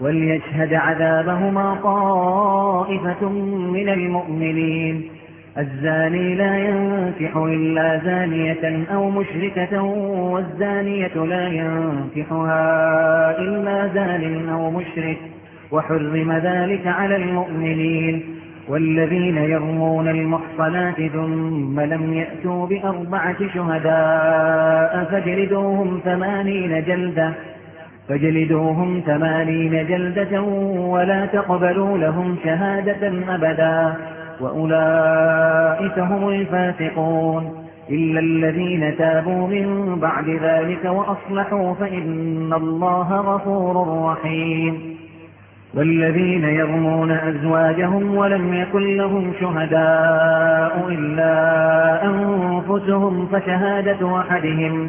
وليشهد عذابهما طائفة من المؤمنين. الزاني لا ينكح إلا زانية أو مشركة والزانية لا ينكحها إلا زان أو مشرك. وحرم ذلك على المؤمنين. والذين يرمون المحصنات ثم لم يأتوا بأربعة شهداء فاجلدوهم ثمانين جلدة. فاجلدوهم ثمانين جلدة ولا تقبلوا لهم شهادة أبدا. وأولئك هم الفاسقون. إلا الذين تابوا من بعد ذلك وأصلحوا فإن الله غفور رحيم. والذين يرمون أزواجهم ولم يكن لهم شهداء إلا أنفسهم فشهادة أحدهم فشهادة أحدهم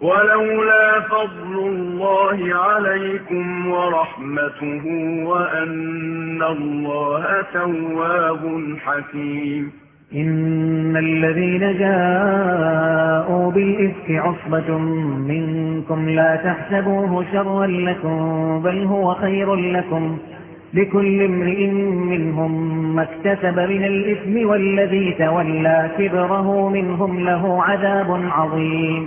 ولولا فضل الله عليكم ورحمته وأن الله تواب حكيم. إن الذين جاءوا بالإفك عصبة منكم لا تحسبوه شرا لكم بل هو خير لكم. لكل امرئ منهم ما اكتسب من الإثم والذي تولى كبره منهم له عذاب عظيم.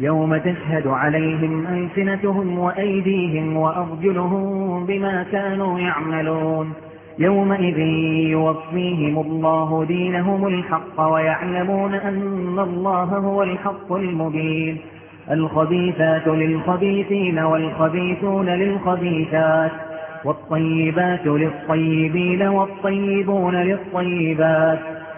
يوم تشهد عليهم ألسنتهم وأيديهم وأرجلهم بما كانوا يعملون. يومئذ يوفيهم الله دينهم الحق ويعلمون أن الله هو الحق المبين. الخبيثات للخبيثين والخبيثون للخبيثات والطيبات للطيبين والطيبون للطيبات.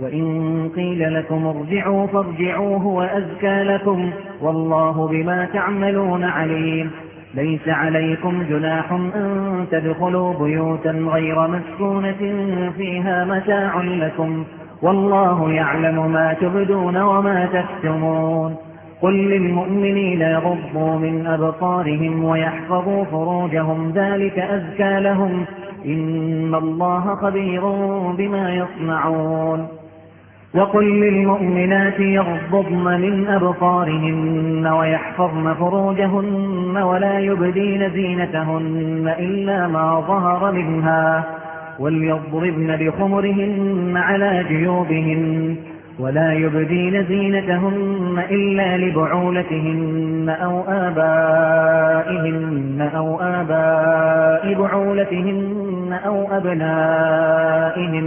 وإن قيل لكم ارجعوا فارجعوا هو أزكى لكم والله بما تعملون عليم. ليس عليكم جناح أن تدخلوا بيوتا غير مسكونة فيها متاع لكم والله يعلم ما تبدون وما تكتمون. قل للمؤمنين يغضوا من أبصارهم ويحفظوا فروجهم ذلك أزكى لهم إن الله خبير بما يصنعون. وقل للمؤمنات يغضضن من أبصارهن ويحفظن فروجهن ولا يبدين زينتهن إلا ما ظهر منها وليضربن بخمرهن على جيوبهن ولا يبدين زينتهن إلا لبعولتهن أو آبائهن أو آباء بعولتهن أو أبنائهن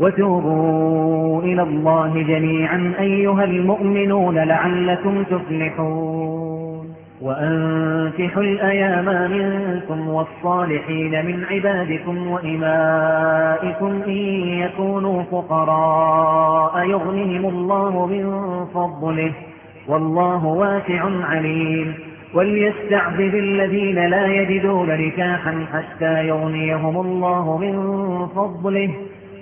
وتوبوا إلى الله جميعا أيها المؤمنون لعلكم تفلحون. وأنكحوا الأيام منكم والصالحين من عبادكم وإمائكم إن يكونوا فقراء يغنهم الله من فضله والله واسع عليم. وليستعذب الذين لا يجدون نكاحا حتى يغنيهم الله من فضله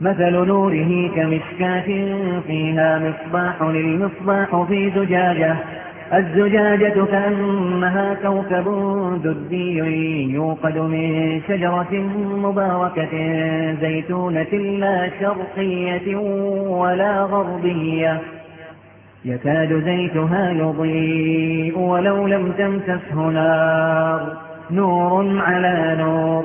مثل نوره كمشكاة فيها مصباح للمصباح في زجاجة. الزجاجة كأنها كوكب ددي يوقد من شجرة مباركة زيتونة لا شرقية ولا غربية. يكاد زيتها يضيء ولو لم تمسسه نار. نور على نور.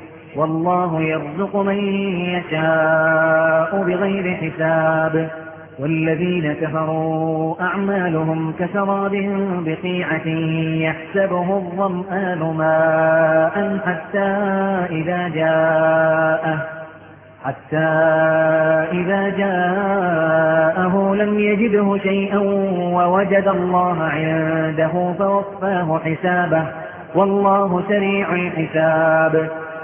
والله يرزق من يشاء بغير حساب. والذين كفروا أعمالهم كسراب بقيعة يحسبه الظمآن ماء حتى إذا جاءه حتى إذا جاءه لم يجده شيئا ووجد الله عنده فوفاه حسابه. والله سريع الحساب.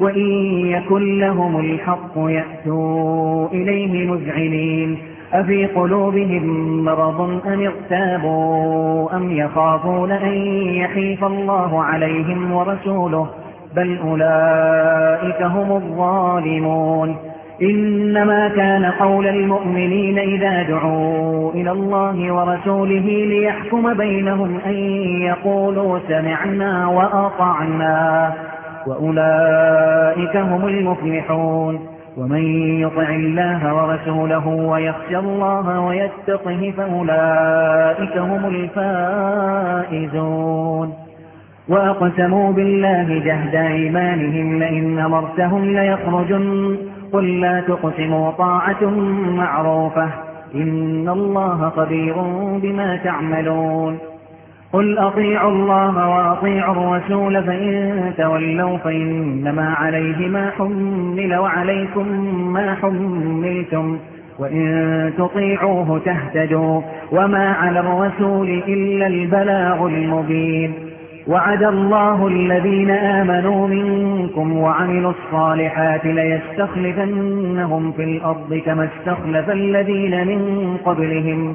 وإن يكن لهم الحق يأتوا إليه مذعنين. أفي قلوبهم مرض أم اغتابوا أم يخافون أن يحيف الله عليهم ورسوله؟ بل أولئك هم الظالمون. إنما كان قول المؤمنين إذا دعوا إلى الله ورسوله ليحكم بينهم أن يقولوا سمعنا وأطعنا. وأولئك هم المفلحون. ومن يطع الله ورسوله ويخشى الله ويتقه فأولئك هم الفائزون. وأقسموا بالله جهد إيمانهم لئن أمرتهم ليخرجن. قل لا تقسموا طاعة معروفة. إن الله خبير بما تعملون. قل أطيعوا الله وأطيعوا الرسول فإن تولوا فإنما عليه ما حمل وعليكم ما حملتم وإن تطيعوه تهتدوا وما على الرسول إلا البلاغ المبين وعد الله الذين آمنوا منكم وعملوا الصالحات ليستخلفنهم في الأرض كما استخلف الذين من قبلهم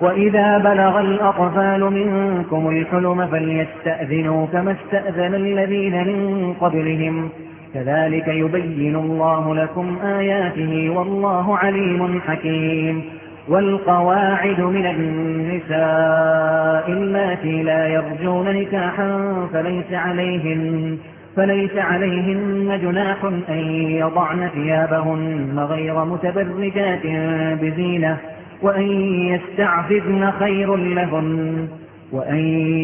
وإذا بلغ الأطفال منكم الحلم فليستأذنوا كما استأذن الذين من قبلهم كذلك يبين الله لكم آياته والله عليم حكيم والقواعد من النساء اللاتي لا يرجون نكاحا فليس عليهن فليس عليهن جناح أن يضعن ثيابهن غير متبرجات بزينة وأن يستعفذن خير لهن وأن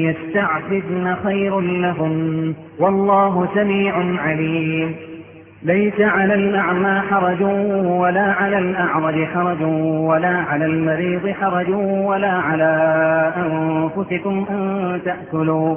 يستعفذن خير لهن والله سميع عليم. ليس على الأعمى حرج ولا على الأعرج حرج ولا على المريض حرج ولا على أنفسكم أن تأكلوا.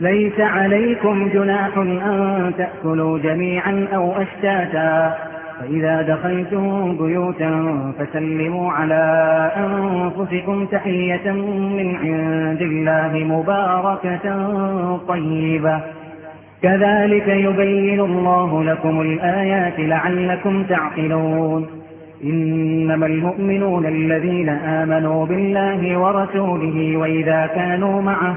ليس عليكم جناح أن تأكلوا جميعا أو أشتاتا. فإذا دخلتم بيوتا فسلموا على أنفسكم تحية من عند الله مباركة طيبة. كذلك يبين الله لكم الآيات لعلكم تعقلون. إنما المؤمنون الذين آمنوا بالله ورسوله وإذا كانوا معه